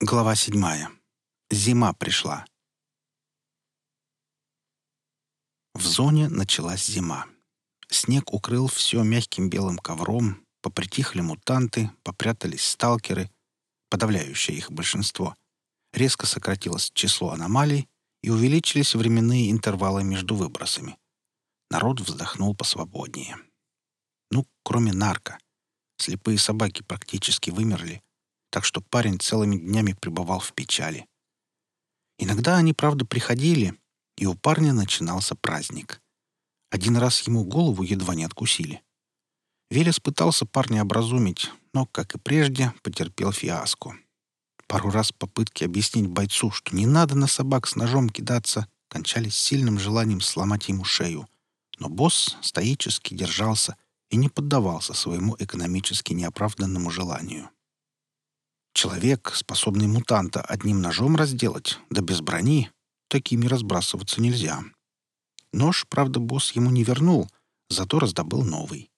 Глава седьмая. Зима пришла. В зоне началась зима. Снег укрыл все мягким белым ковром, попритихли мутанты, попрятались сталкеры, подавляющее их большинство. Резко сократилось число аномалий и увеличились временные интервалы между выбросами. Народ вздохнул посвободнее. Ну, кроме нарка. Слепые собаки практически вымерли, так что парень целыми днями пребывал в печали. Иногда они, правда, приходили, и у парня начинался праздник. Один раз ему голову едва не откусили. Велес пытался парня образумить, но, как и прежде, потерпел фиаско. Пару раз попытки объяснить бойцу, что не надо на собак с ножом кидаться, кончались сильным желанием сломать ему шею. Но босс стоически держался и не поддавался своему экономически неоправданному желанию. Человек, способный мутанта одним ножом разделать, да без брони, такими разбрасываться нельзя. Нож, правда, босс ему не вернул, зато раздобыл новый.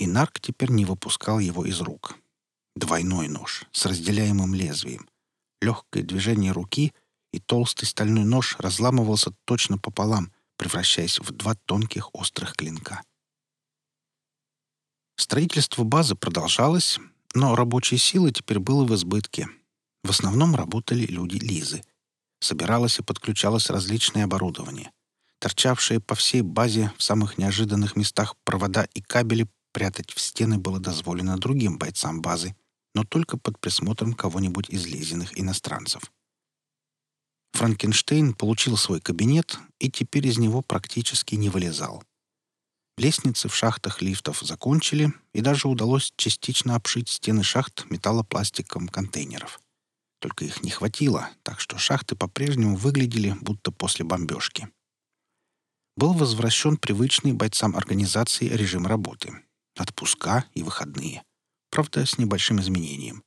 И нарк теперь не выпускал его из рук. Двойной нож с разделяемым лезвием. Легкое движение руки, и толстый стальной нож разламывался точно пополам, превращаясь в два тонких острых клинка. Строительство базы продолжалось, но рабочей силы теперь было в избытке. В основном работали люди Лизы. Собиралось и подключалось различное оборудование. Торчавшие по всей базе в самых неожиданных местах провода и кабели прятать в стены было дозволено другим бойцам базы, но только под присмотром кого-нибудь из Лизиных иностранцев. Франкенштейн получил свой кабинет и теперь из него практически не вылезал. Лестницы в шахтах лифтов закончили, и даже удалось частично обшить стены шахт металлопластиком контейнеров. Только их не хватило, так что шахты по-прежнему выглядели будто после бомбежки. Был возвращен привычный бойцам организации режим работы. Отпуска и выходные. Правда, с небольшим изменением.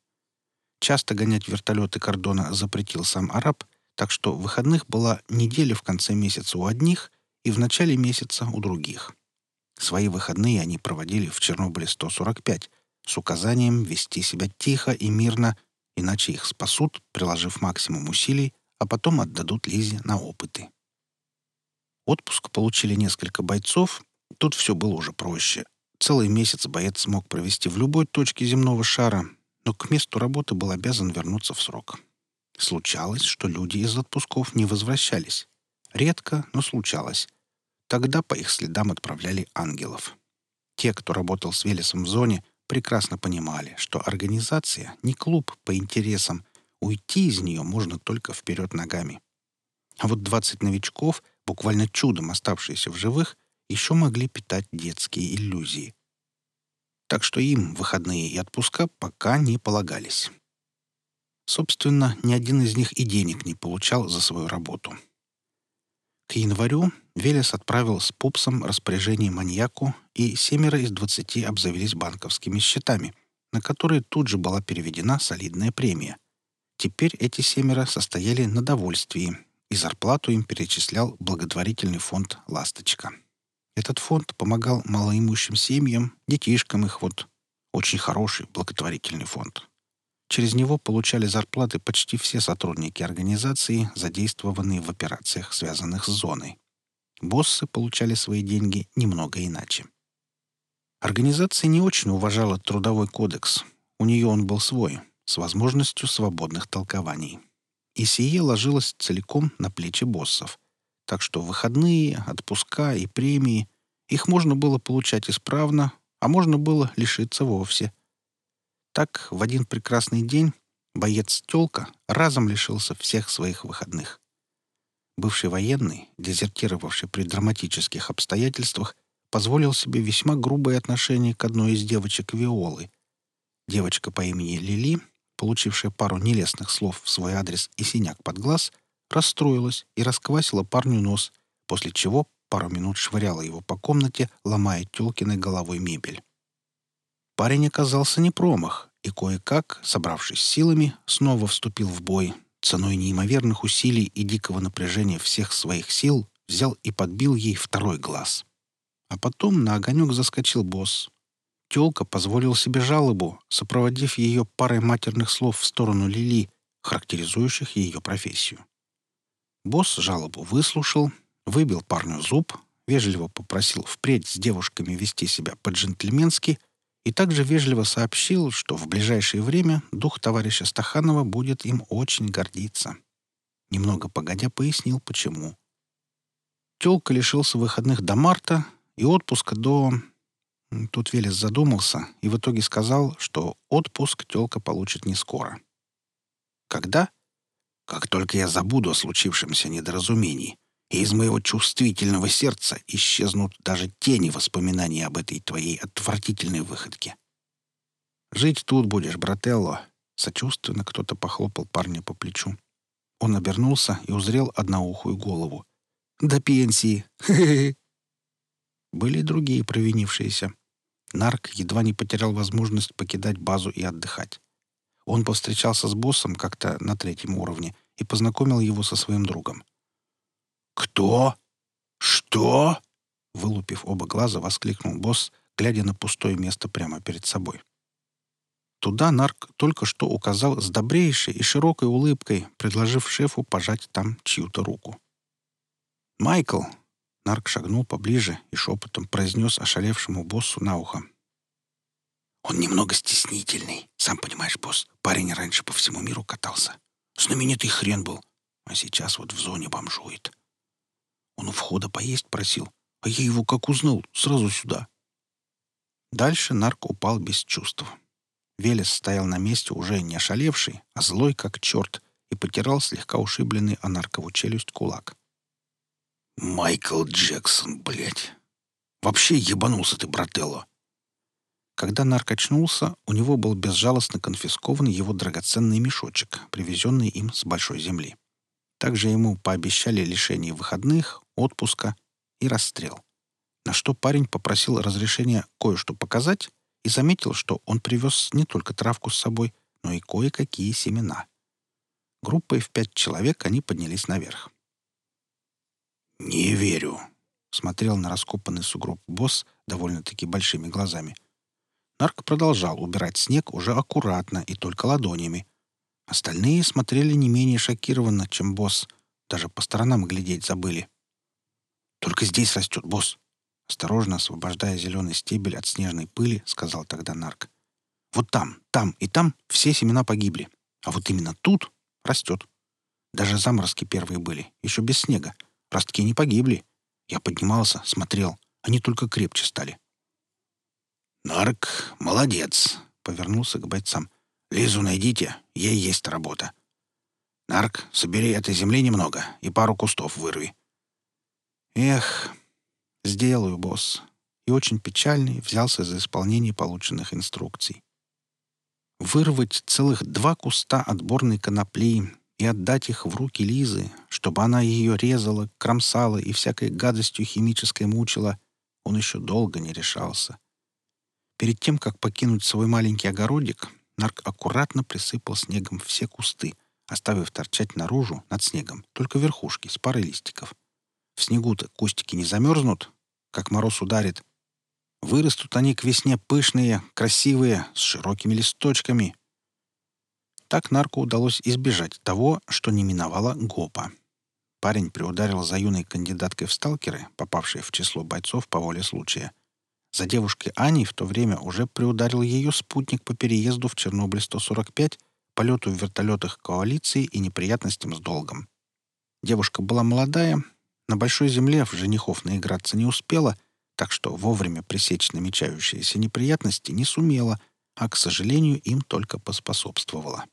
Часто гонять вертолеты кордона запретил сам араб, так что выходных была неделя в конце месяца у одних и в начале месяца у других. Свои выходные они проводили в Чернобыле-145 с указанием вести себя тихо и мирно, иначе их спасут, приложив максимум усилий, а потом отдадут Лизе на опыты. Отпуск получили несколько бойцов, тут все было уже проще. Целый месяц боец смог провести в любой точке земного шара, но к месту работы был обязан вернуться в срок. Случалось, что люди из отпусков не возвращались. Редко, но случалось. Тогда по их следам отправляли ангелов. Те, кто работал с Велесом в зоне, прекрасно понимали, что организация не клуб по интересам, уйти из нее можно только вперед ногами. А вот 20 новичков, буквально чудом оставшиеся в живых, еще могли питать детские иллюзии. Так что им выходные и отпуска пока не полагались. Собственно, ни один из них и денег не получал за свою работу. К январю Велес отправил с пупсом распоряжение маньяку, и семеро из двадцати обзавелись банковскими счетами, на которые тут же была переведена солидная премия. Теперь эти семеро состояли на довольствии, и зарплату им перечислял благотворительный фонд «Ласточка». Этот фонд помогал малоимущим семьям, детишкам их вот. Очень хороший благотворительный фонд. Через него получали зарплаты почти все сотрудники организации, задействованные в операциях, связанных с зоной. Боссы получали свои деньги немного иначе. Организация не очень уважала трудовой кодекс. У нее он был свой, с возможностью свободных толкований. И сие ложилось целиком на плечи боссов. Так что выходные, отпуска и премии их можно было получать исправно, а можно было лишиться вовсе – так, в один прекрасный день боец-тёлка разом лишился всех своих выходных. Бывший военный, дезертировавший при драматических обстоятельствах, позволил себе весьма грубое отношение к одной из девочек Виолы. Девочка по имени Лили, получившая пару нелестных слов в свой адрес и синяк под глаз, расстроилась и расквасила парню нос, после чего пару минут швыряла его по комнате, ломая тёлкиной головой мебель. Парень оказался не промах, и кое-как, собравшись силами, снова вступил в бой. Ценой неимоверных усилий и дикого напряжения всех своих сил взял и подбил ей второй глаз. А потом на огонек заскочил босс. Тёлка позволил себе жалобу, сопроводив ее парой матерных слов в сторону Лили, характеризующих ее профессию. Босс жалобу выслушал, выбил парню зуб, вежливо попросил впредь с девушками вести себя по-джентльменски и также вежливо сообщил, что в ближайшее время дух товарища Стаханова будет им очень гордиться. Немного погодя пояснил, почему. Тёлка лишился выходных до марта и отпуска до... Тут Велес задумался и в итоге сказал, что отпуск тёлка получит не скоро. Когда? Как только я забуду о случившемся недоразумении, и из моего чувствительного сердца исчезнут даже тени воспоминаний об этой твоей отвратительной выходке. «Жить тут будешь, брателло!» Сочувственно кто-то похлопал парня по плечу. Он обернулся и узрел одноухую голову. «До пенсии! Были и другие провинившиеся. Нарк едва не потерял возможность покидать базу и отдыхать. Он повстречался с боссом как-то на третьем уровне и познакомил его со своим другом. «Кто? Что?» Вылупив оба глаза, воскликнул босс, глядя на пустое место прямо перед собой. Туда Нарк только что указал с добрейшей и широкой улыбкой, предложив шефу пожать там чью-то руку. «Майкл!» Нарк шагнул поближе и шепотом произнес ошалевшему боссу на ухо. «Он немного стеснительный. Сам понимаешь, босс, парень раньше по всему миру катался. Знаменитый хрен был. А сейчас вот в зоне бомжует. Он у входа поесть просил, а я его как узнал, сразу сюда. Дальше нарк упал без чувств. Велес стоял на месте уже не ошалевший, а злой как черт, и потирал слегка ушибленный о наркову челюсть кулак. «Майкл Джексон, блядь! Вообще ебанулся ты, брателло!» Когда нарк очнулся, у него был безжалостно конфискован его драгоценный мешочек, привезенный им с большой земли. Также ему пообещали лишение выходных, отпуска и расстрел. На что парень попросил разрешения кое-что показать и заметил, что он привез не только травку с собой, но и кое-какие семена. Группой в пять человек они поднялись наверх. «Не верю», — смотрел на раскопанный сугроб босс довольно-таки большими глазами. Нарк продолжал убирать снег уже аккуратно и только ладонями. Остальные смотрели не менее шокированно, чем босс. Даже по сторонам глядеть забыли. «Только здесь растет, босс!» Осторожно освобождая зеленый стебель от снежной пыли, сказал тогда Нарк. «Вот там, там и там все семена погибли. А вот именно тут растет. Даже заморозки первые были, еще без снега. Ростки не погибли. Я поднимался, смотрел. Они только крепче стали». «Нарк, молодец!» — повернулся к бойцам. «Лизу найдите, ей есть работа. Нарк, собери этой земли немного и пару кустов вырви. Эх, сделаю, босс. И очень печальный взялся за исполнение полученных инструкций. Вырвать целых два куста отборной конопли и отдать их в руки Лизы, чтобы она ее резала, кромсала и всякой гадостью химической мучила, он еще долго не решался. Перед тем, как покинуть свой маленький огородик, Нарк аккуратно присыпал снегом все кусты, оставив торчать наружу, над снегом, только верхушки с парой листиков. В снегу-то кустики не замерзнут, как мороз ударит. Вырастут они к весне пышные, красивые, с широкими листочками. Так нарку удалось избежать того, что не миновало ГОПа. Парень приударил за юной кандидаткой в сталкеры, попавшей в число бойцов по воле случая. За девушкой Аней в то время уже приударил ее спутник по переезду в Чернобыль-145, полету в вертолетах коалиции и неприятностям с долгом. Девушка была молодая, на большой земле в женихов наиграться не успела, так что вовремя пресечь намечающиеся неприятности не сумела, а, к сожалению, им только поспособствовала.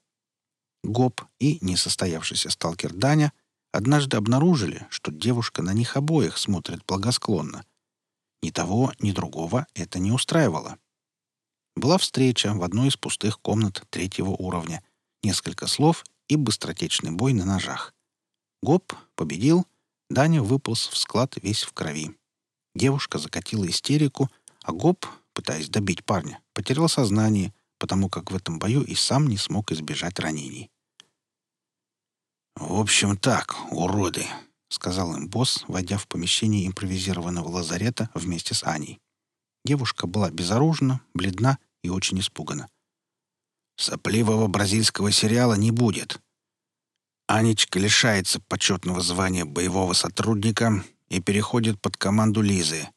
Гоп и несостоявшийся сталкер Даня однажды обнаружили, что девушка на них обоих смотрит благосклонно. Ни того, ни другого это не устраивало. Была встреча в одной из пустых комнат третьего уровня, несколько слов и быстротечный бой на ножах. Гоп победил — Даня выполз в склад весь в крови. Девушка закатила истерику, а Гоп, пытаясь добить парня, потерял сознание, потому как в этом бою и сам не смог избежать ранений. «В общем так, уроды», — сказал им босс, войдя в помещение импровизированного лазарета вместе с Аней. Девушка была безоружна, бледна и очень испугана. «Сопливого бразильского сериала не будет. Анечка лишается почетного звания боевого сотрудника и переходит под команду Лизы.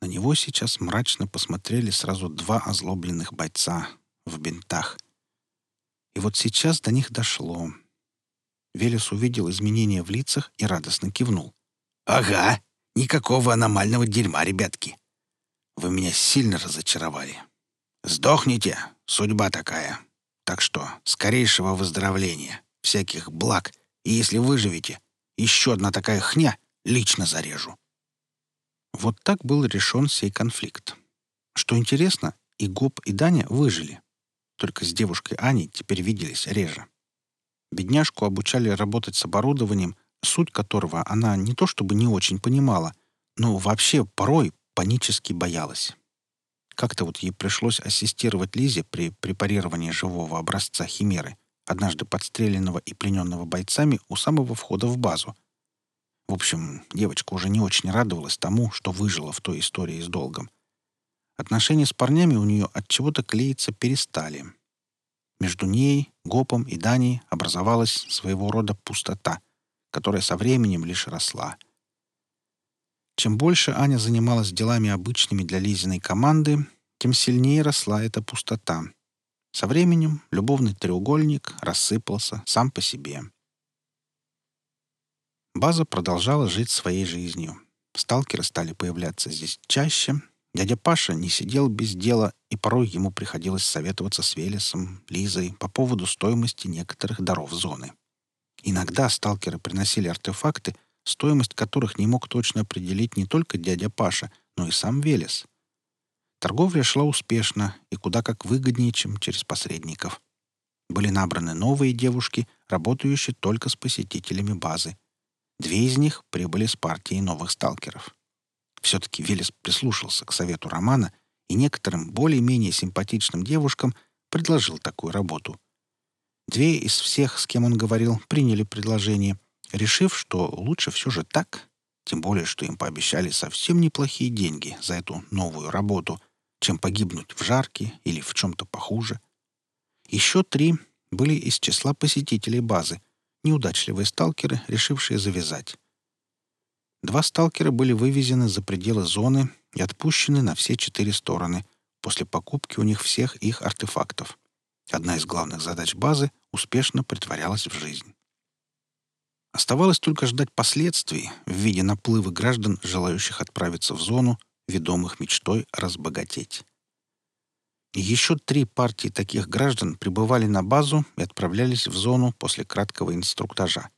На него сейчас мрачно посмотрели сразу два озлобленных бойца в бинтах. И вот сейчас до них дошло. Велес увидел изменения в лицах и радостно кивнул. «Ага, никакого аномального дерьма, ребятки. Вы меня сильно разочаровали. Сдохните, судьба такая. Так что скорейшего выздоровления, всяких благ, и если выживете, еще одна такая хня лично зарежу». Вот так был решен сей конфликт. Что интересно, и Гоб, и Даня выжили. Только с девушкой Аней теперь виделись реже. Бедняжку обучали работать с оборудованием, суть которого она не то чтобы не очень понимала, но вообще порой панически боялась. Как-то вот ей пришлось ассистировать Лизе при препарировании живого образца химеры, однажды подстреленного и плененного бойцами у самого входа в базу. В общем, девочка уже не очень радовалась тому, что выжила в той истории с долгом. Отношения с парнями у нее от чего-то клеиться перестали. Между ней, Гопом и Даней образовалась своего рода пустота, которая со временем лишь росла. Чем больше Аня занималась делами обычными для Лизиной команды, тем сильнее росла эта пустота. Со временем любовный треугольник рассыпался сам по себе. База продолжала жить своей жизнью. Сталкеры стали появляться здесь чаще — Дядя Паша не сидел без дела, и порой ему приходилось советоваться с Велесом, Лизой по поводу стоимости некоторых даров зоны. Иногда сталкеры приносили артефакты, стоимость которых не мог точно определить не только дядя Паша, но и сам Велес. Торговля шла успешно и куда как выгоднее, чем через посредников. Были набраны новые девушки, работающие только с посетителями базы. Две из них прибыли с партией новых сталкеров. Все-таки Велес прислушался к совету Романа и некоторым более-менее симпатичным девушкам предложил такую работу. Две из всех, с кем он говорил, приняли предложение, решив, что лучше все же так, тем более, что им пообещали совсем неплохие деньги за эту новую работу, чем погибнуть в жарке или в чем-то похуже. Еще три были из числа посетителей базы, неудачливые сталкеры, решившие завязать. Два сталкера были вывезены за пределы зоны и отпущены на все четыре стороны после покупки у них всех их артефактов. Одна из главных задач базы успешно притворялась в жизнь. Оставалось только ждать последствий в виде наплыва граждан, желающих отправиться в зону, ведомых мечтой разбогатеть. Еще три партии таких граждан прибывали на базу и отправлялись в зону после краткого инструктажа.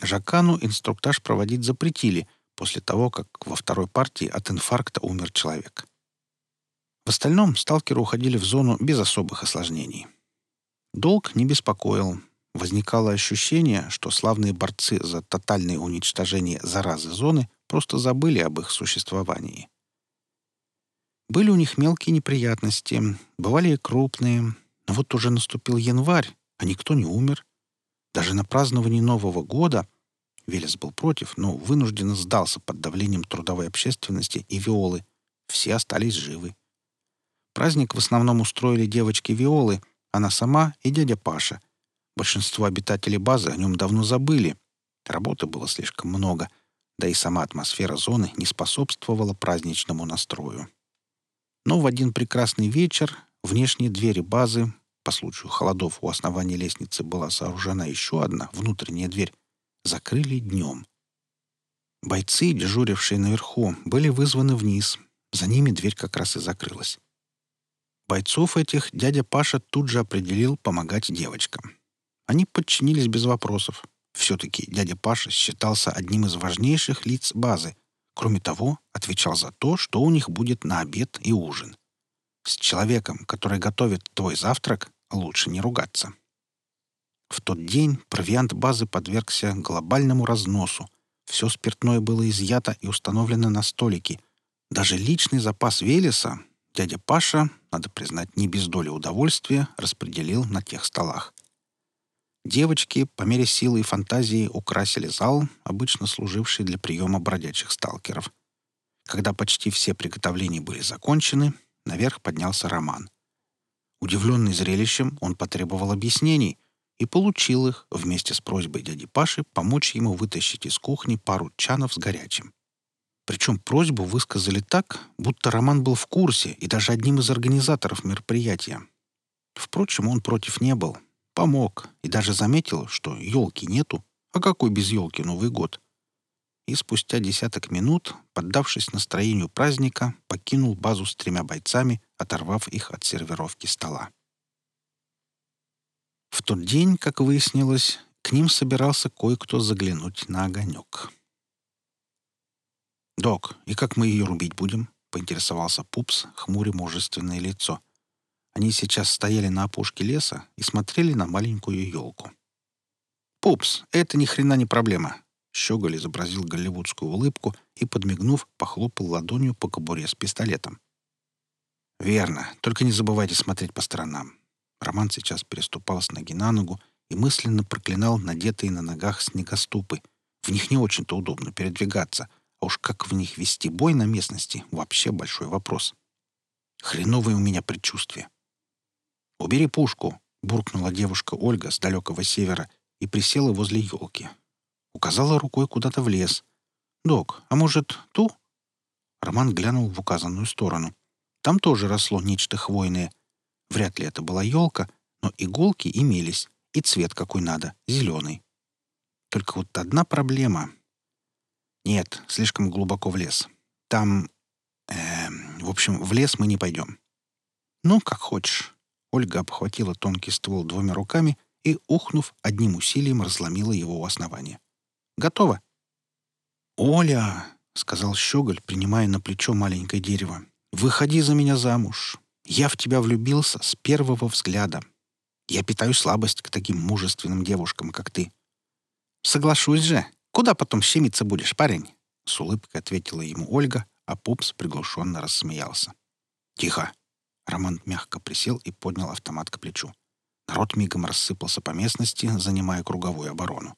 Жакану инструктаж проводить запретили после того, как во второй партии от инфаркта умер человек. В остальном сталкеры уходили в зону без особых осложнений. Долг не беспокоил. Возникало ощущение, что славные борцы за тотальное уничтожение заразы зоны просто забыли об их существовании. Были у них мелкие неприятности, бывали и крупные, но вот уже наступил январь, а никто не умер. Даже на праздновании Нового года Велес был против, но вынужденно сдался под давлением трудовой общественности и Виолы. Все остались живы. Праздник в основном устроили девочки Виолы, она сама и дядя Паша. Большинство обитателей базы о нем давно забыли. Работы было слишком много, да и сама атмосфера зоны не способствовала праздничному настрою. Но в один прекрасный вечер внешние двери базы по случаю холодов у основания лестницы была сооружена еще одна внутренняя дверь. Закрыли днем. Бойцы, дежурившие наверху, были вызваны вниз. За ними дверь как раз и закрылась. Бойцов этих дядя Паша тут же определил помогать девочкам. Они подчинились без вопросов. Все-таки дядя Паша считался одним из важнейших лиц базы. Кроме того, отвечал за то, что у них будет на обед и ужин. С человеком, который готовит твой завтрак, лучше не ругаться. В тот день провиант базы подвергся глобальному разносу. Все спиртное было изъято и установлено на столики. Даже личный запас Велеса дядя Паша, надо признать, не без доли удовольствия, распределил на тех столах. Девочки по мере силы и фантазии украсили зал, обычно служивший для приема бродячих сталкеров. Когда почти все приготовления были закончены, наверх поднялся Роман — Удивленный зрелищем, он потребовал объяснений, и получил их вместе с просьбой дяди Паши помочь ему вытащить из кухни пару чанов с горячим. Причем просьбу высказали так, будто Роман был в курсе и даже одним из организаторов мероприятия. Впрочем, он против не был. Помог и даже заметил, что елки нету. А какой без елки Новый год? И спустя десяток минут, поддавшись настроению праздника, покинул базу с тремя бойцами, оторвав их от сервировки стола. В тот день, как выяснилось, к ним собирался кое-кто заглянуть на огонек. «Док, и как мы ее рубить будем?» — поинтересовался Пупс, хмуря мужественное лицо. Они сейчас стояли на опушке леса и смотрели на маленькую елку. «Пупс, это ни хрена не проблема!» Щеголь изобразил голливудскую улыбку и, подмигнув, похлопал ладонью по кобуре с пистолетом. «Верно. Только не забывайте смотреть по сторонам». Роман сейчас переступал с ноги на ногу и мысленно проклинал надетые на ногах снегоступы. В них не очень-то удобно передвигаться, а уж как в них вести бой на местности — вообще большой вопрос. Хреновое у меня предчувствие. «Убери пушку!» — буркнула девушка Ольга с далекого севера и присела возле елки. Указала рукой куда-то в лес. «Док, а может, ту?» Роман глянул в указанную сторону. Там тоже росло нечто хвойное. Вряд ли это была елка, но иголки имелись, и цвет какой надо, зеленый. Только вот одна проблема. Нет, слишком глубоко в лес. Там... Э, в общем, в лес мы не пойдем. Ну, как хочешь. Ольга обхватила тонкий ствол двумя руками и, ухнув, одним усилием разломила его у основания. «Готово!» «Оля!» — сказал Щеголь, принимая на плечо маленькое дерево. «Выходи за меня замуж. Я в тебя влюбился с первого взгляда. Я питаю слабость к таким мужественным девушкам, как ты». «Соглашусь же. Куда потом щемиться будешь, парень?» С улыбкой ответила ему Ольга, а Пупс приглушенно рассмеялся. «Тихо!» Роман мягко присел и поднял автомат к плечу. Народ мигом рассыпался по местности, занимая круговую оборону.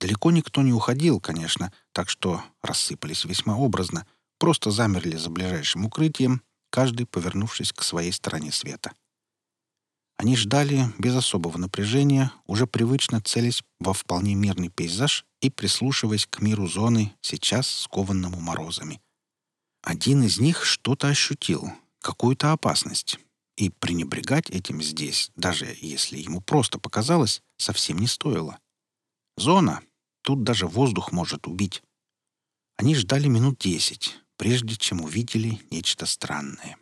Далеко никто не уходил, конечно, так что рассыпались весьма образно, просто замерли за ближайшим укрытием, каждый повернувшись к своей стороне света. Они ждали без особого напряжения, уже привычно целясь во вполне мирный пейзаж и прислушиваясь к миру зоны, сейчас скованному морозами. Один из них что-то ощутил, какую-то опасность. И пренебрегать этим здесь, даже если ему просто показалось, совсем не стоило. Зона. Тут даже воздух может убить. Они ждали минут десять, прежде чем увидели нечто странное.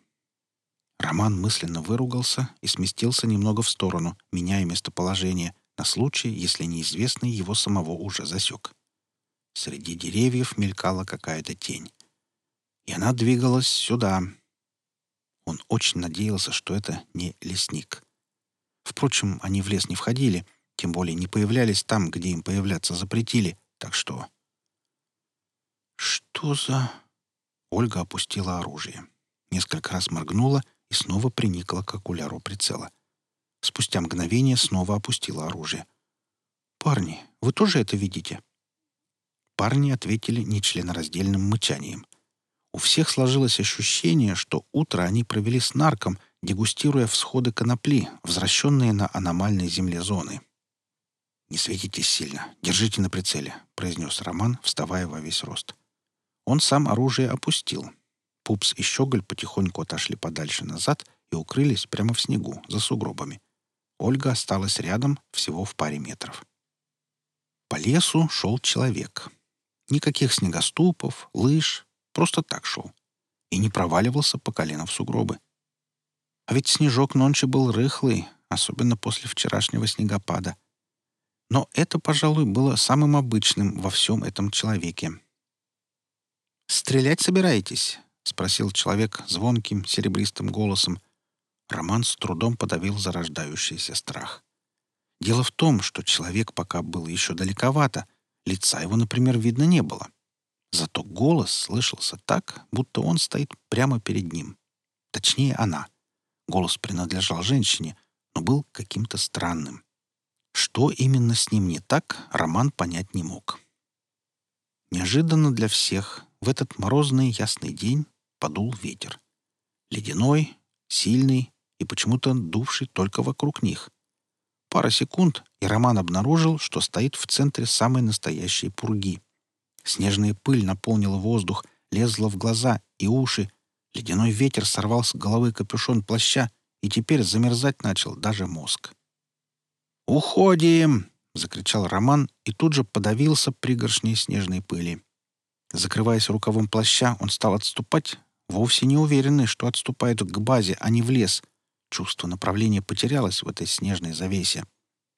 Роман мысленно выругался и сместился немного в сторону, меняя местоположение, на случай, если неизвестный его самого уже засек. Среди деревьев мелькала какая-то тень. И она двигалась сюда, он очень надеялся, что это не лесник. Впрочем, они в лес не входили, тем более не появлялись там, где им появляться запретили, так что... «Что за...» Ольга опустила оружие. Несколько раз моргнула и снова приникла к окуляру прицела. Спустя мгновение снова опустила оружие. «Парни, вы тоже это видите?» Парни ответили нечленораздельным мычанием. У всех сложилось ощущение, что утро они провели с нарком, дегустируя всходы конопли, возвращенные на аномальной земле зоны. «Не светитесь сильно, держите на прицеле», — произнес Роман, вставая во весь рост. Он сам оружие опустил. Пупс и Щеголь потихоньку отошли подальше назад и укрылись прямо в снегу, за сугробами. Ольга осталась рядом, всего в паре метров. По лесу шел человек. Никаких снегоступов, лыж, Просто так шел. И не проваливался по колено в сугробы. А ведь снежок нонче был рыхлый, особенно после вчерашнего снегопада. Но это, пожалуй, было самым обычным во всем этом человеке. «Стрелять собираетесь?» — спросил человек звонким, серебристым голосом. Роман с трудом подавил зарождающийся страх. Дело в том, что человек пока был еще далековато, лица его, например, видно не было. Зато голос слышался так, будто он стоит прямо перед ним. Точнее, она. Голос принадлежал женщине, но был каким-то странным. Что именно с ним не так, Роман понять не мог. Неожиданно для всех в этот морозный ясный день подул ветер. Ледяной, сильный и почему-то дувший только вокруг них. Пара секунд, и Роман обнаружил, что стоит в центре самой настоящей пурги. Снежная пыль наполнила воздух, лезла в глаза и уши. Ледяной ветер сорвал с головы капюшон плаща, и теперь замерзать начал даже мозг. «Уходим!» — закричал Роман и тут же подавился пригоршней снежной пыли. Закрываясь рукавом плаща, он стал отступать, вовсе не уверенный, что отступает к базе, а не в лес. Чувство направления потерялось в этой снежной завесе.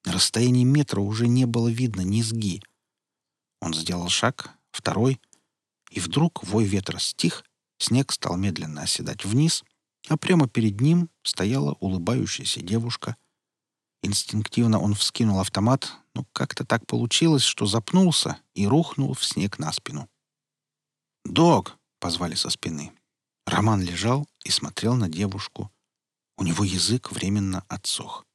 На расстоянии метра уже не было видно низги. Он сделал шаг, второй, и вдруг вой ветра стих, снег стал медленно оседать вниз, а прямо перед ним стояла улыбающаяся девушка. Инстинктивно он вскинул автомат, но как-то так получилось, что запнулся и рухнул в снег на спину. «Дог!» — позвали со спины. Роман лежал и смотрел на девушку. У него язык временно отсох.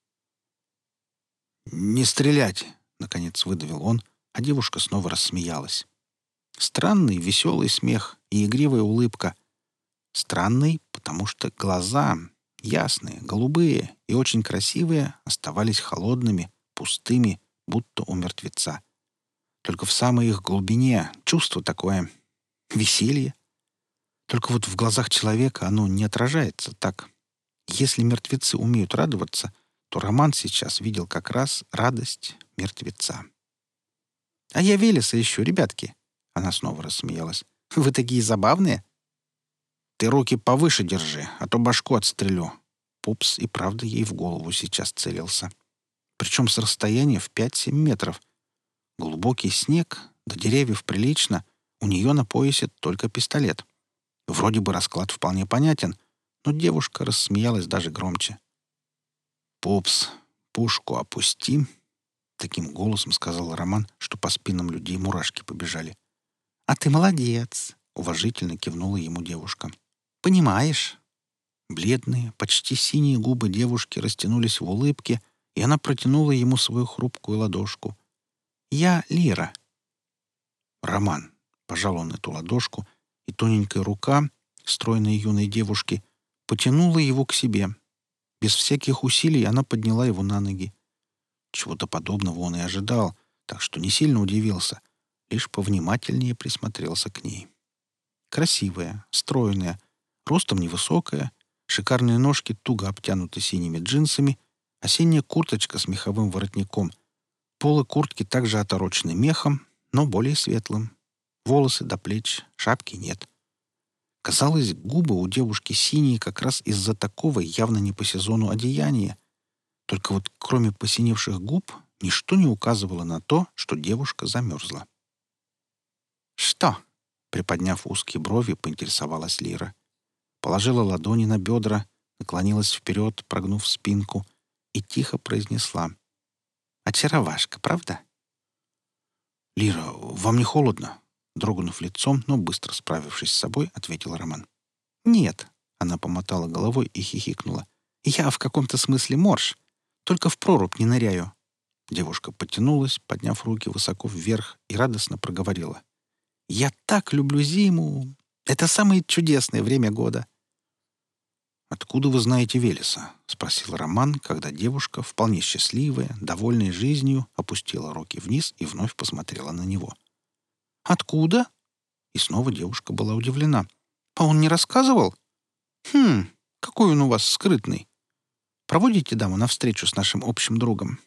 «Не стрелять!» — наконец выдавил он, а девушка снова рассмеялась. Странный, веселый смех и игривая улыбка. Странный, потому что глаза, ясные, голубые и очень красивые, оставались холодными, пустыми, будто у мертвеца. Только в самой их глубине чувство такое — веселье. Только вот в глазах человека оно не отражается так. Если мертвецы умеют радоваться, то Роман сейчас видел как раз радость мертвеца. «А я Велеса ищу, ребятки!» Она снова рассмеялась. «Вы такие забавные!» «Ты руки повыше держи, а то башку отстрелю». Пупс и правда ей в голову сейчас целился. Причем с расстояния в 5-7 метров. Глубокий снег, до деревьев прилично, у нее на поясе только пистолет. Вроде бы расклад вполне понятен, но девушка рассмеялась даже громче. «Пупс, пушку опусти!» Таким голосом сказал Роман, что по спинам людей мурашки побежали. «А ты молодец!» — уважительно кивнула ему девушка. «Понимаешь?» Бледные, почти синие губы девушки растянулись в улыбке, и она протянула ему свою хрупкую ладошку. «Я Лира». «Роман», — пожал он эту ладошку, и тоненькая рука, стройной юной девушки, потянула его к себе, без всяких усилий она подняла его на ноги. Чего-то подобного он и ожидал, так что не сильно удивился, лишь повнимательнее присмотрелся к ней. Красивая, стройная, ростом невысокая, шикарные ножки туго обтянуты синими джинсами, осенняя курточка с меховым воротником. Полы куртки также оторочены мехом, но более светлым. Волосы до плеч, шапки нет. Казалось, губы у девушки синие как раз из-за такого явно не по сезону одеяния. Только вот кроме посиневших губ ничто не указывало на то, что девушка замерзла. «Что?» — приподняв узкие брови, поинтересовалась Лира. Положила ладони на бедра, наклонилась вперед, прогнув спинку, и тихо произнесла. «Очаровашка, правда?» «Лира, вам не холодно?» Дрогнув лицом, но быстро справившись с собой, ответил Роман. «Нет», — она помотала головой и хихикнула. «Я в каком-то смысле морж. Только в прорубь не ныряю». Девушка потянулась, подняв руки высоко вверх, и радостно проговорила. «Я так люблю зиму! Это самое чудесное время года!» «Откуда вы знаете Велеса?» — спросил Роман, когда девушка, вполне счастливая, довольная жизнью, опустила руки вниз и вновь посмотрела на него. — «Откуда?» И снова девушка была удивлена. «А он не рассказывал?» «Хм, какой он у вас скрытный. Проводите даму навстречу с нашим общим другом?»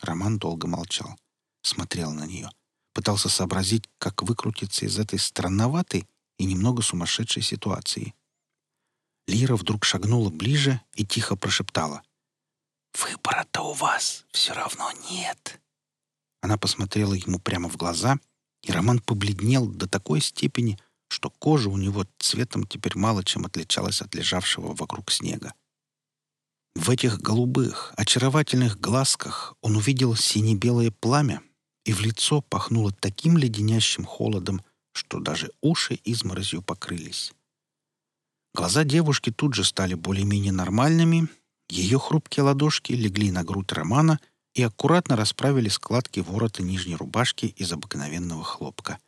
Роман долго молчал, смотрел на нее, пытался сообразить, как выкрутиться из этой странноватой и немного сумасшедшей ситуации. Лира вдруг шагнула ближе и тихо прошептала. «Выбора-то у вас все равно нет». Она посмотрела ему прямо в глаза — и Роман побледнел до такой степени, что кожа у него цветом теперь мало чем отличалась от лежавшего вокруг снега. В этих голубых, очаровательных глазках он увидел сине-белое пламя, и в лицо пахнуло таким леденящим холодом, что даже уши изморозью покрылись. Глаза девушки тут же стали более-менее нормальными, ее хрупкие ладошки легли на грудь Романа — и аккуратно расправили складки ворота нижней рубашки из обыкновенного хлопка.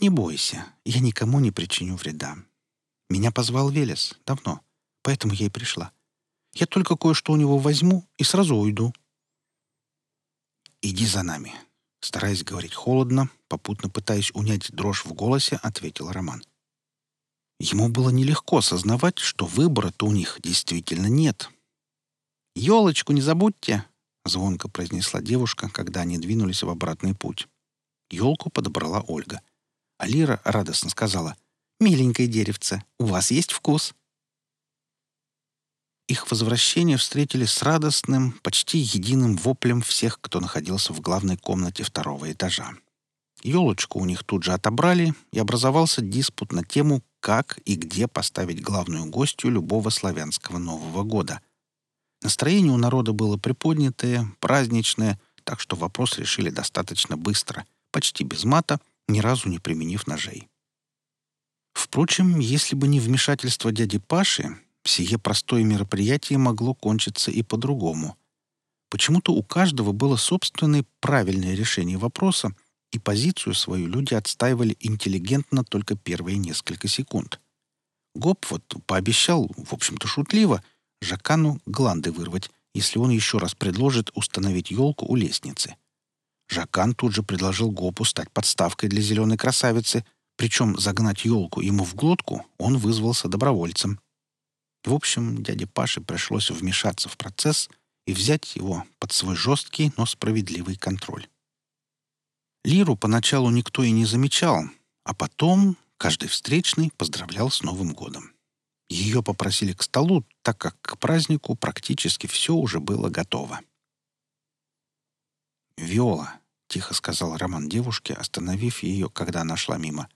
«Не бойся, я никому не причиню вреда. Меня позвал Велес давно, поэтому я и пришла. Я только кое-что у него возьму и сразу уйду». иди за нами». Стараясь говорить холодно, попутно пытаясь унять дрожь в голосе, ответил Роман. Ему было нелегко осознавать, что выбора-то у них действительно нет. «Елочку не забудьте!» — звонко произнесла девушка, когда они двинулись в обратный путь. Елку подобрала Ольга. А Лира радостно сказала, «Миленькое деревце, у вас есть вкус?» Их возвращение встретили с радостным, почти единым воплем всех, кто находился в главной комнате второго этажа. Елочку у них тут же отобрали, и образовался диспут на тему, как и где поставить главную гостью любого славянского Нового года. Настроение у народа было приподнятое, праздничное, так что вопрос решили достаточно быстро, почти без мата, ни разу не применив ножей. Впрочем, если бы не вмешательство дяди Паши, Сие простое мероприятие могло кончиться и по-другому. Почему-то у каждого было собственное правильное решение вопроса, и позицию свою люди отстаивали интеллигентно только первые несколько секунд. Гоп вот пообещал, в общем-то шутливо, Жакану гланды вырвать, если он еще раз предложит установить елку у лестницы. Жакан тут же предложил Гопу стать подставкой для зеленой красавицы, причем загнать елку ему в глотку он вызвался добровольцем. В общем, дяде Паше пришлось вмешаться в процесс и взять его под свой жесткий, но справедливый контроль. Лиру поначалу никто и не замечал, а потом каждый встречный поздравлял с Новым годом. Ее попросили к столу, так как к празднику практически все уже было готово. «Виола», — тихо сказал Роман девушке, остановив ее, когда она шла мимо.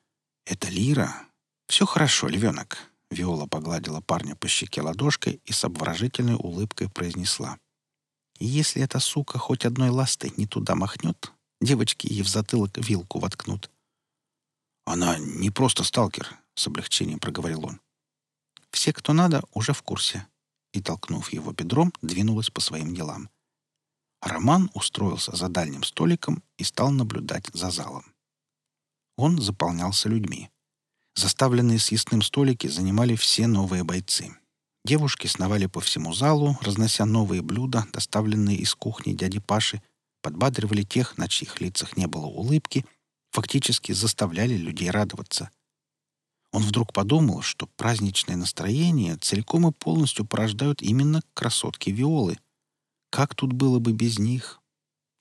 «Это Лира? Все хорошо, львенок. Виола погладила парня по щеке ладошкой и с обворожительной улыбкой произнесла. «Если эта сука хоть одной ластой не туда махнет, девочки ей в затылок вилку воткнут». «Она не просто сталкер», — с облегчением проговорил он. «Все, кто надо, уже в курсе». И, толкнув его бедром, двинулась по своим делам. Роман устроился за дальним столиком и стал наблюдать за залом. Он заполнялся людьми. Заставленные съестным столики занимали все новые бойцы. Девушки сновали по всему залу, разнося новые блюда, доставленные из кухни дяди Паши, подбадривали тех, на чьих лицах не было улыбки, фактически заставляли людей радоваться. Он вдруг подумал, что праздничное настроение целиком и полностью порождают именно красотки Виолы. Как тут было бы без них?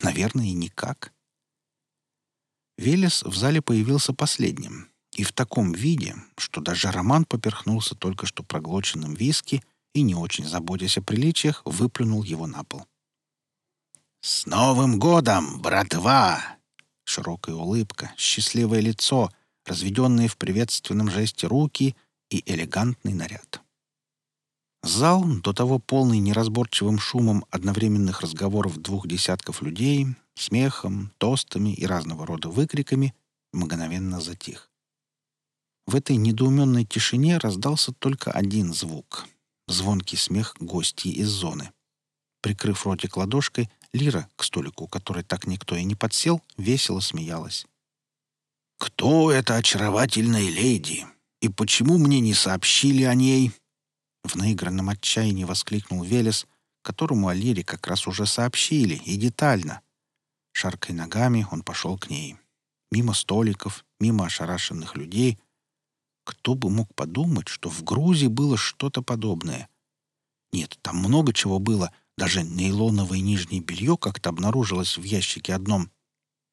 Наверное, никак. Велес в зале появился последним — и в таком виде, что даже Роман поперхнулся только что проглоченным виски и, не очень заботясь о приличиях, выплюнул его на пол. «С Новым годом, братва!» Широкая улыбка, счастливое лицо, разведенные в приветственном жесте руки и элегантный наряд. Зал, до того полный неразборчивым шумом одновременных разговоров двух десятков людей, смехом, тостами и разного рода выкриками, мгновенно затих. В этой недоуменной тишине раздался только один звук — звонкий смех гостей из зоны. Прикрыв ротик ладошкой, Лира, к столику, который так никто и не подсел, весело смеялась. «Кто эта очаровательная леди? И почему мне не сообщили о ней?» В наигранном отчаянии воскликнул Велес, которому о Лире как раз уже сообщили, и детально. Шаркой ногами он пошел к ней. Мимо столиков, мимо ошарашенных людей, кто бы мог подумать, что в Грузии было что-то подобное? Нет, там много чего было, даже нейлоновое нижнее белье как-то обнаружилось в ящике одном.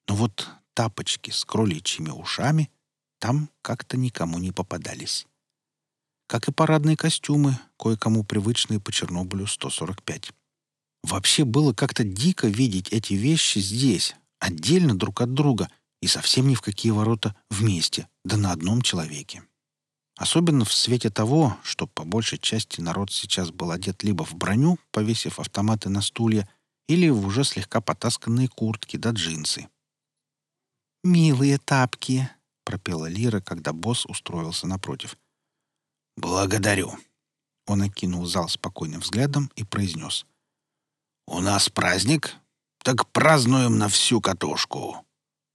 Но вот тапочки с кроличьими ушами там как-то никому не попадались. Как и парадные костюмы, кое-кому привычные по Чернобылю 145. Вообще было как-то дико видеть эти вещи здесь, отдельно друг от друга и совсем ни в какие ворота вместе, да на одном человеке. Особенно в свете того, что по большей части народ сейчас был одет либо в броню, повесив автоматы на стулья, или в уже слегка потасканные куртки да джинсы. «Милые тапки!» — пропела Лира, когда босс устроился напротив. «Благодарю!» Он окинул зал спокойным взглядом и произнес. «У нас праздник? Так празднуем на всю катушку!»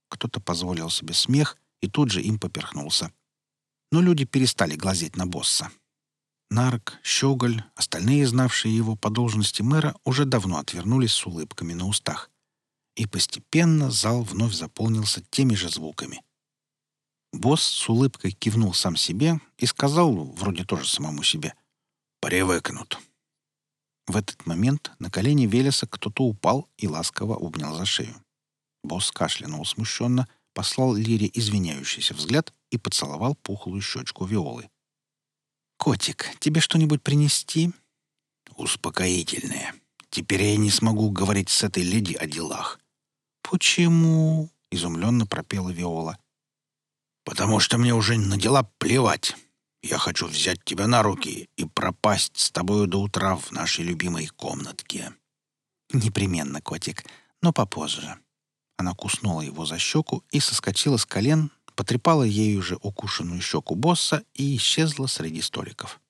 Кто-то позволил себе смех и тут же им поперхнулся но люди перестали глазеть на босса. Нарк, Щеголь, остальные, знавшие его по должности мэра, уже давно отвернулись с улыбками на устах. и постепенно зал вновь заполнился теми же звуками. Босс с улыбкой кивнул сам себе и сказал, вроде тоже самому себе, «Привыкнут». В этот момент на колени Велеса кто-то упал и ласково обнял за шею. Босс кашлянул смущенно, послал Лире извиняющийся взгляд и поцеловал пухлую щечку Виолы. «Котик, тебе что-нибудь принести?» «Успокоительное. Теперь я не смогу говорить с этой леди о делах». «Почему?» — изумленно пропела Виола. «Потому что мне уже на дела плевать. Я хочу взять тебя на руки и пропасть с тобою до утра в нашей любимой комнатке». «Непременно, котик, но попозже». Она куснула его за щеку и соскочила с колен, потрепала ею уже укушенную щеку босса и исчезла среди столиков.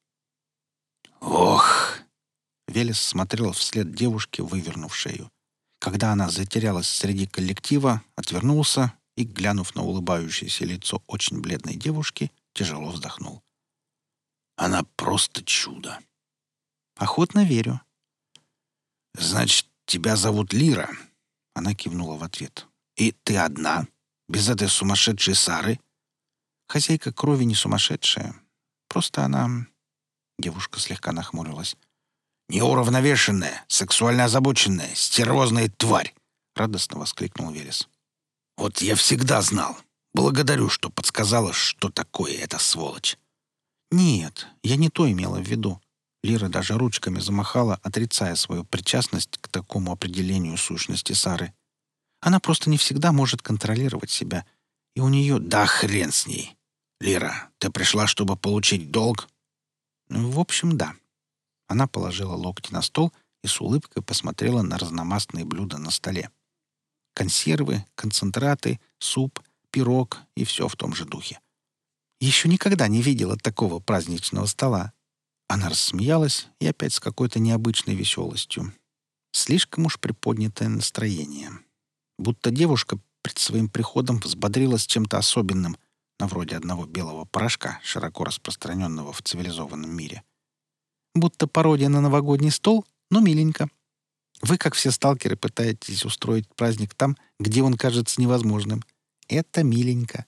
«Ох!» Велес смотрел вслед девушке, вывернув шею. Когда она затерялась среди коллектива, отвернулся и, глянув на улыбающееся лицо очень бледной девушки, тяжело вздохнул. «Она просто чудо!» «Охотно верю». «Значит, тебя зовут Лира?» Она кивнула в ответ. «И ты одна? Без этой сумасшедшей Сары?» «Хозяйка крови не сумасшедшая. Просто она...» Девушка слегка нахмурилась. «Неуравновешенная, сексуально озабоченная, стервозная тварь!» — радостно воскликнул Велес. «Вот я всегда знал. Благодарю, что подсказала, что такое эта сволочь». «Нет, я не то имела в виду. Лира даже ручками замахала, отрицая свою причастность к такому определению сущности Сары. Она просто не всегда может контролировать себя, и у нее... «Да хрен с ней! Лира, ты пришла, чтобы получить долг?» «Ну, «В общем, да». Она положила локти на стол и с улыбкой посмотрела на разномастные блюда на столе. Консервы, концентраты, суп, пирог и все в том же духе. Еще никогда не видела такого праздничного стола. Она рассмеялась и опять с какой-то необычной веселостью. Слишком уж приподнятое настроение. Будто девушка пред своим приходом взбодрилась чем-то особенным, на вроде одного белого порошка, широко распространенного в цивилизованном мире. Будто пародия на новогодний стол, но миленько. Вы, как все сталкеры, пытаетесь устроить праздник там, где он кажется невозможным. Это миленько.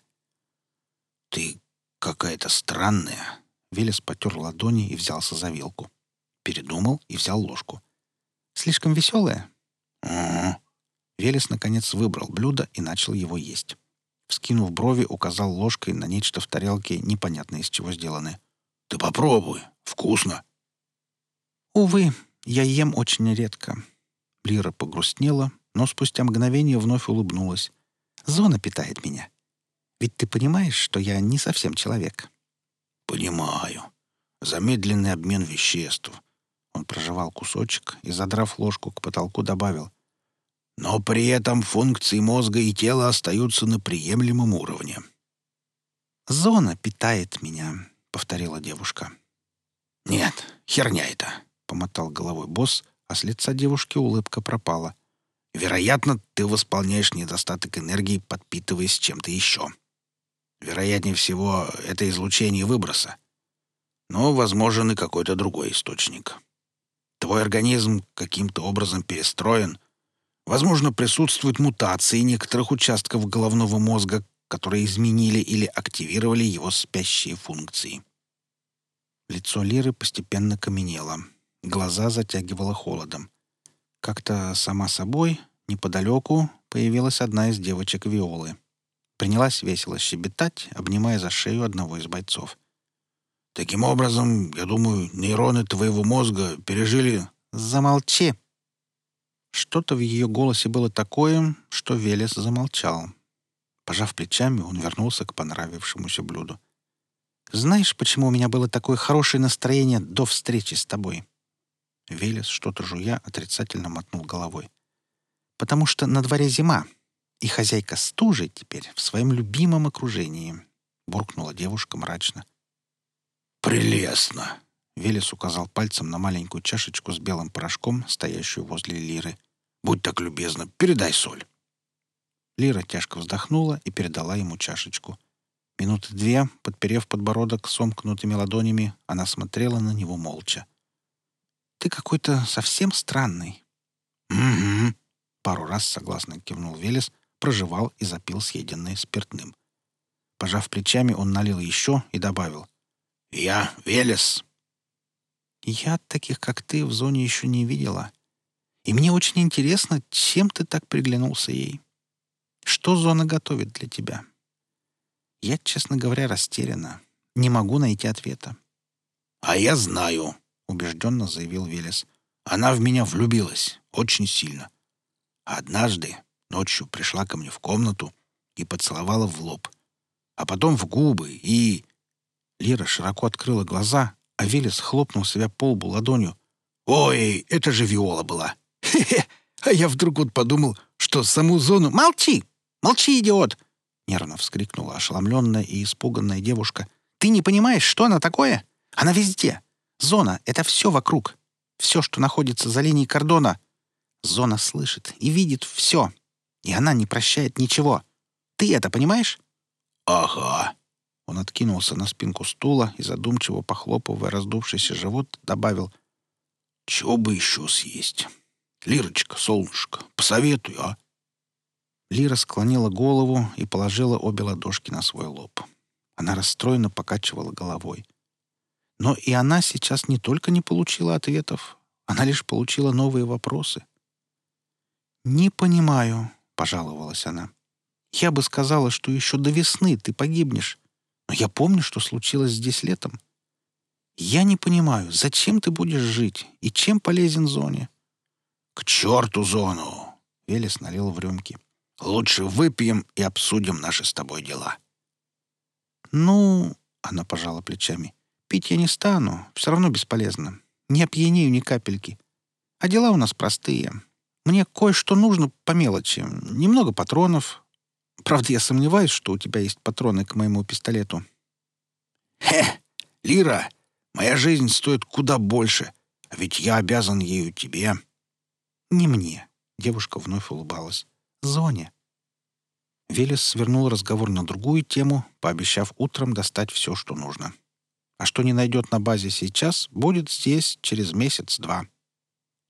«Ты какая-то странная», Велес потер ладони и взялся за вилку. Передумал и взял ложку. «Слишком веселая?» «Угу». Велес, наконец, выбрал блюдо и начал его есть. Вскинув брови, указал ложкой на нечто в тарелке, непонятно из чего сделанное. «Ты попробуй. Вкусно». «Увы, я ем очень редко». Лира погрустнела, но спустя мгновение вновь улыбнулась. «Зона питает меня. Ведь ты понимаешь, что я не совсем человек». «Понимаю. Замедленный обмен веществ». Он прожевал кусочек и, задрав ложку к потолку, добавил. «Но при этом функции мозга и тела остаются на приемлемом уровне». «Зона питает меня», — повторила девушка. «Нет, херня это», — помотал головой босс, а с лица девушки улыбка пропала. «Вероятно, ты восполняешь недостаток энергии, подпитываясь чем-то еще». Вероятнее всего, это излучение выброса. Но возможен и какой-то другой источник. Твой организм каким-то образом перестроен. Возможно, присутствуют мутации некоторых участков головного мозга, которые изменили или активировали его спящие функции. Лицо Лиры постепенно каменело. Глаза затягивало холодом. Как-то сама собой, неподалеку, появилась одна из девочек Виолы — принялась весело щебетать, обнимая за шею одного из бойцов. «Таким образом, я думаю, нейроны твоего мозга пережили...» «Замолчи!» Что-то в ее голосе было такое, что Велес замолчал. Пожав плечами, он вернулся к понравившемуся блюду. «Знаешь, почему у меня было такое хорошее настроение до встречи с тобой?» Велес, что-то жуя, отрицательно мотнул головой. «Потому что на дворе зима, и хозяйка стужи теперь в своем любимом окружении», — буркнула девушка мрачно. «Прелестно!» — Велес указал пальцем на маленькую чашечку с белым порошком, стоящую возле Лиры. «Будь так любезна, передай соль». Лира тяжко вздохнула и передала ему чашечку. Минуты две, подперев подбородок сомкнутыми ладонями, она смотрела на него молча. «Ты какой-то совсем странный». «Угу», Пару раз согласно кивнул Велес, прожевал и запил съеденное спиртным. Пожав плечами, он налил еще и добавил. «Я Велес». «Я таких, как ты, в зоне еще не видела. И мне очень интересно, чем ты так приглянулся ей. Что зона готовит для тебя?» Я, честно говоря, растеряна. Не могу найти ответа. «А я знаю», — убежденно заявил Велес. «Она в меня влюбилась. Очень сильно. однажды ночью пришла ко мне в комнату и поцеловала в лоб. А потом в губы и...» Лира широко открыла глаза, а Велес хлопнул себя по лбу ладонью. «Ой, это же Виола была! Хе-хе! А я вдруг вот подумал, что саму зону... Молчи! Молчи, идиот!» Нервно вскрикнула ошеломленная и испуганная девушка. «Ты не понимаешь, что она такое? Она везде. Зона — это все вокруг. Все, что находится за линией кордона. Зона слышит и видит все. И она не прощает ничего. Ты это понимаешь?» «Ага». Он откинулся на спинку стула и, задумчиво похлопывая раздувшийся живот, добавил. «Чего бы еще съесть? Лирочка, солнышко, посоветуй, а?» Лира склонила голову и положила обе ладошки на свой лоб. Она расстроенно покачивала головой. Но и она сейчас не только не получила ответов, она лишь получила новые вопросы. «Не понимаю», — пожаловалась она. «Я бы сказала, что еще до весны ты погибнешь, но я помню, что случилось здесь летом. Я не понимаю, зачем ты будешь жить и чем полезен зоне?» «К черту зону!» — Велес налил в рюмки. Лучше выпьем и обсудим наши с тобой дела». «Ну...» — она пожала плечами. «Пить я не стану. Все равно бесполезно. Не опьянею ни капельки. А дела у нас простые. Мне кое-что нужно по мелочи. Немного патронов. Правда, я сомневаюсь, что у тебя есть патроны к моему пистолету». «Хе! Лира, моя жизнь стоит куда больше, а ведь я обязан ею тебе». «Не мне», — девушка вновь улыбалась зоне. Велес свернул разговор на другую тему, пообещав утром достать все, что нужно. А что не найдет на базе сейчас, будет здесь через месяц-два.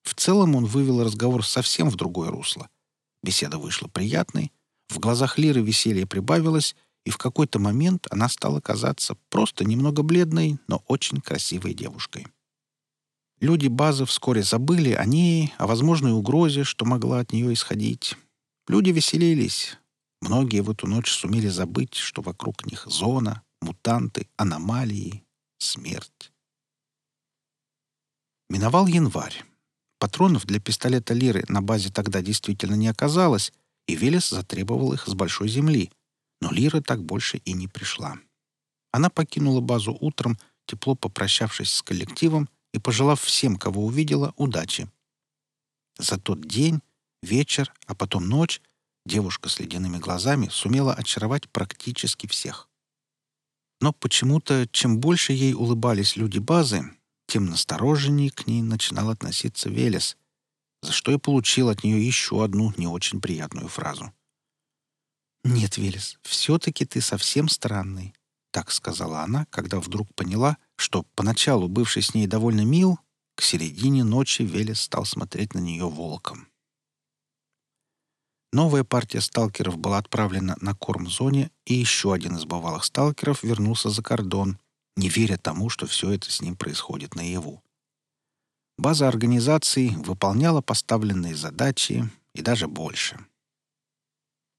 В целом он вывел разговор совсем в другое русло. Беседа вышла приятной, в глазах Лиры веселье прибавилось, и в какой-то момент она стала казаться просто немного бледной, но очень красивой девушкой. Люди базы вскоре забыли о ней, о возможной угрозе, что могла от нее исходить, Люди веселились. Многие в эту ночь сумели забыть, что вокруг них зона, мутанты, аномалии, смерть. Миновал январь. Патронов для пистолета Лиры на базе тогда действительно не оказалось, и Велес затребовал их с большой земли. Но Лира так больше и не пришла. Она покинула базу утром, тепло попрощавшись с коллективом и пожелав всем, кого увидела, удачи. За тот день вечер, а потом ночь, девушка с ледяными глазами сумела очаровать практически всех. Но почему-то, чем больше ей улыбались люди базы, тем настороженнее к ней начинал относиться Велес, за что я получил от нее еще одну не очень приятную фразу. «Нет, Велес, все-таки ты совсем странный», — так сказала она, когда вдруг поняла, что поначалу бывший с ней довольно мил, к середине ночи Велес стал смотреть на нее волком. Новая партия сталкеров была отправлена на корм-зоне, и еще один из бывалых сталкеров вернулся за кордон, не веря тому, что все это с ним происходит наяву. База организации выполняла поставленные задачи и даже больше.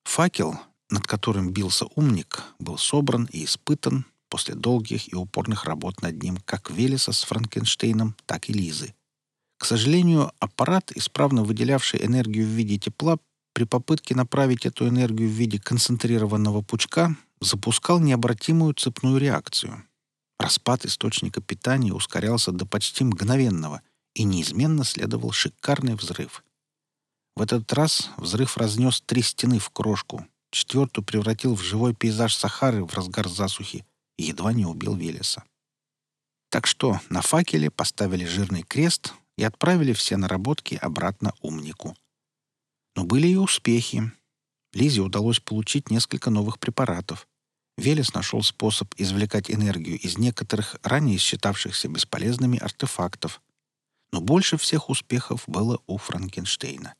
Факел, над которым бился умник, был собран и испытан после долгих и упорных работ над ним как Велеса с Франкенштейном, так и Лизы. К сожалению, аппарат, исправно выделявший энергию в виде тепла, при попытке направить эту энергию в виде концентрированного пучка запускал необратимую цепную реакцию. Распад источника питания ускорялся до почти мгновенного, и неизменно следовал шикарный взрыв. В этот раз взрыв разнес три стены в крошку, четвертую превратил в живой пейзаж Сахары в разгар засухи и едва не убил Велеса. Так что на факеле поставили жирный крест и отправили все наработки обратно умнику — но были и успехи. Лизе удалось получить несколько новых препаратов. Велес нашел способ извлекать энергию из некоторых ранее считавшихся бесполезными артефактов. Но больше всех успехов было у Франкенштейна.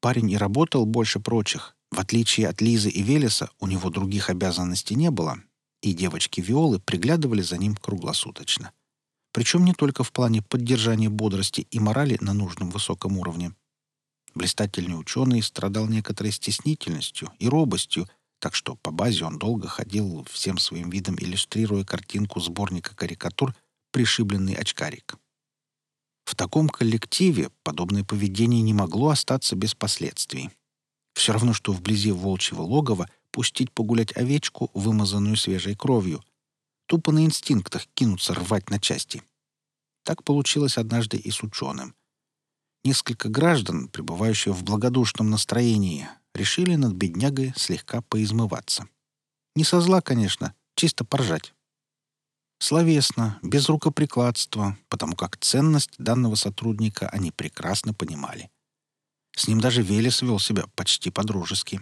парень и работал больше прочих. В отличие от Лизы и Велеса, у него других обязанностей не было, и девочки Виолы приглядывали за ним круглосуточно. Причем не только в плане поддержания бодрости и морали на нужном высоком уровне. Блистательный ученый страдал некоторой стеснительностью и робостью, так что по базе он долго ходил всем своим видом, иллюстрируя картинку сборника карикатур «Пришибленный очкарик». В таком коллективе подобное поведение не могло остаться без последствий. Все равно, что вблизи волчьего логова пустить погулять овечку, вымазанную свежей кровью. Тупо на инстинктах кинуться рвать на части. Так получилось однажды и с ученым. Несколько граждан, пребывающих в благодушном настроении, решили над беднягой слегка поизмываться. Не со зла, конечно, чисто поржать. Словесно, без рукоприкладства, потому как ценность данного сотрудника они прекрасно понимали. С ним даже Велес вел себя почти по-дружески.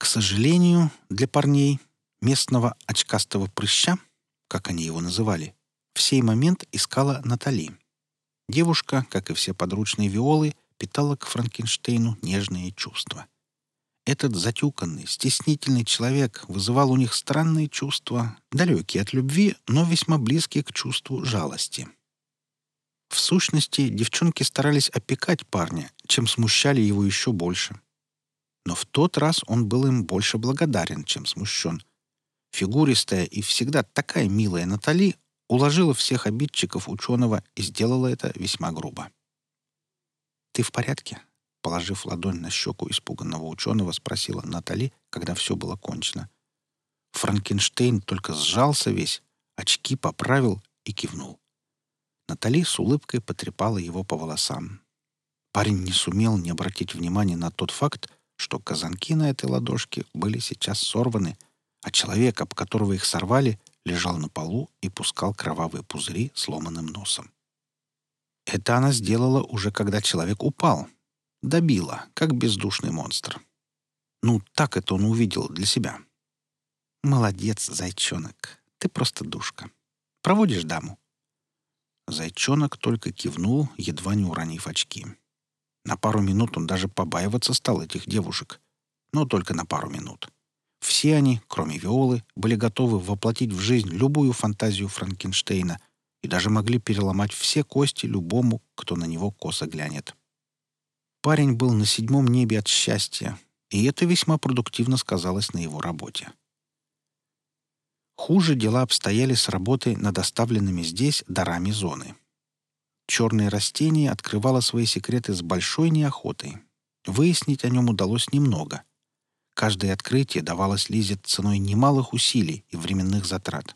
К сожалению, для парней местного очкастого прыща, как они его называли, в сей момент искала Натали. Девушка, как и все подручные Виолы, питала к Франкенштейну нежные чувства. Этот затюканный, стеснительный человек вызывал у них странные чувства, далекие от любви, но весьма близкие к чувству жалости. В сущности, девчонки старались опекать парня, чем смущали его еще больше. Но в тот раз он был им больше благодарен, чем смущен. Фигуристая и всегда такая милая Натали уложила всех обидчиков ученого и сделала это весьма грубо. «Ты в порядке?» Положив ладонь на щеку испуганного ученого, спросила Натали, когда все было кончено. Франкенштейн только сжался весь, очки поправил и кивнул. Натали с улыбкой потрепала его по волосам. Парень не сумел не обратить внимания на тот факт, что казанки на этой ладошке были сейчас сорваны, а человек, об которого их сорвали, лежал на полу и пускал кровавые пузыри сломанным носом. Это она сделала уже когда человек упал. Добила, как бездушный монстр. Ну, так это он увидел для себя. «Молодец, зайчонок. Ты просто душка. Проводишь даму?» Зайчонок только кивнул, едва не уронив очки. На пару минут он даже побаиваться стал этих девушек. Но только на пару минут. Все они, кроме Виолы, были готовы воплотить в жизнь любую фантазию Франкенштейна и даже могли переломать все кости любому, кто на него косо глянет. Парень был на седьмом небе от счастья, и это весьма продуктивно сказалось на его работе. Хуже дела обстояли с работой над оставленными здесь дарами зоны. Черное растение открывало свои секреты с большой неохотой. Выяснить о нем удалось немного. Каждое открытие давалось Лизе ценой немалых усилий и временных затрат.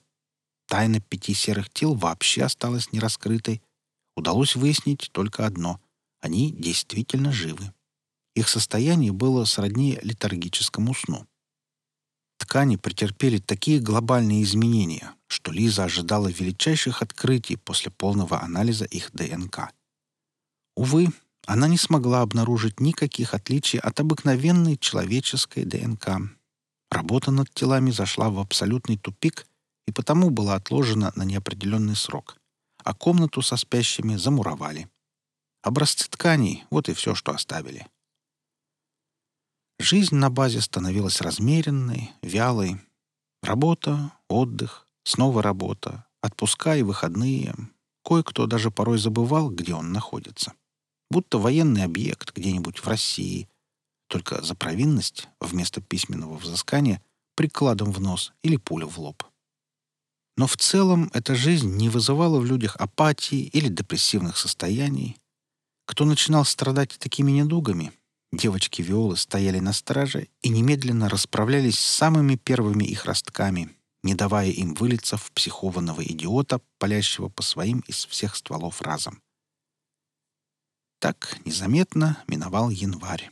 Тайна пяти серых тел вообще осталась нераскрытой. Удалось выяснить только одно — они действительно живы. Их состояние было сродни летаргическому сну. Ткани претерпели такие глобальные изменения, что Лиза ожидала величайших открытий после полного анализа их ДНК. Увы, она не смогла обнаружить никаких отличий от обыкновенной человеческой ДНК. Работа над телами зашла в абсолютный тупик и потому была отложена на неопределенный срок, а комнату со спящими замуровали. Образцы тканей — вот и все, что оставили. Жизнь на базе становилась размеренной, вялой. Работа, отдых, снова работа, отпуска и выходные. Кое-кто даже порой забывал, где он находится. Будто военный объект где-нибудь в России. Только за провинность вместо письменного взыскания прикладом в нос или пуля в лоб. Но в целом эта жизнь не вызывала в людях апатии или депрессивных состояний. Кто начинал страдать такими недугами, Девочки Виолы стояли на страже и немедленно расправлялись с самыми первыми их ростками, не давая им вылиться в психованного идиота, палящего по своим из всех стволов разом. Так незаметно миновал январь.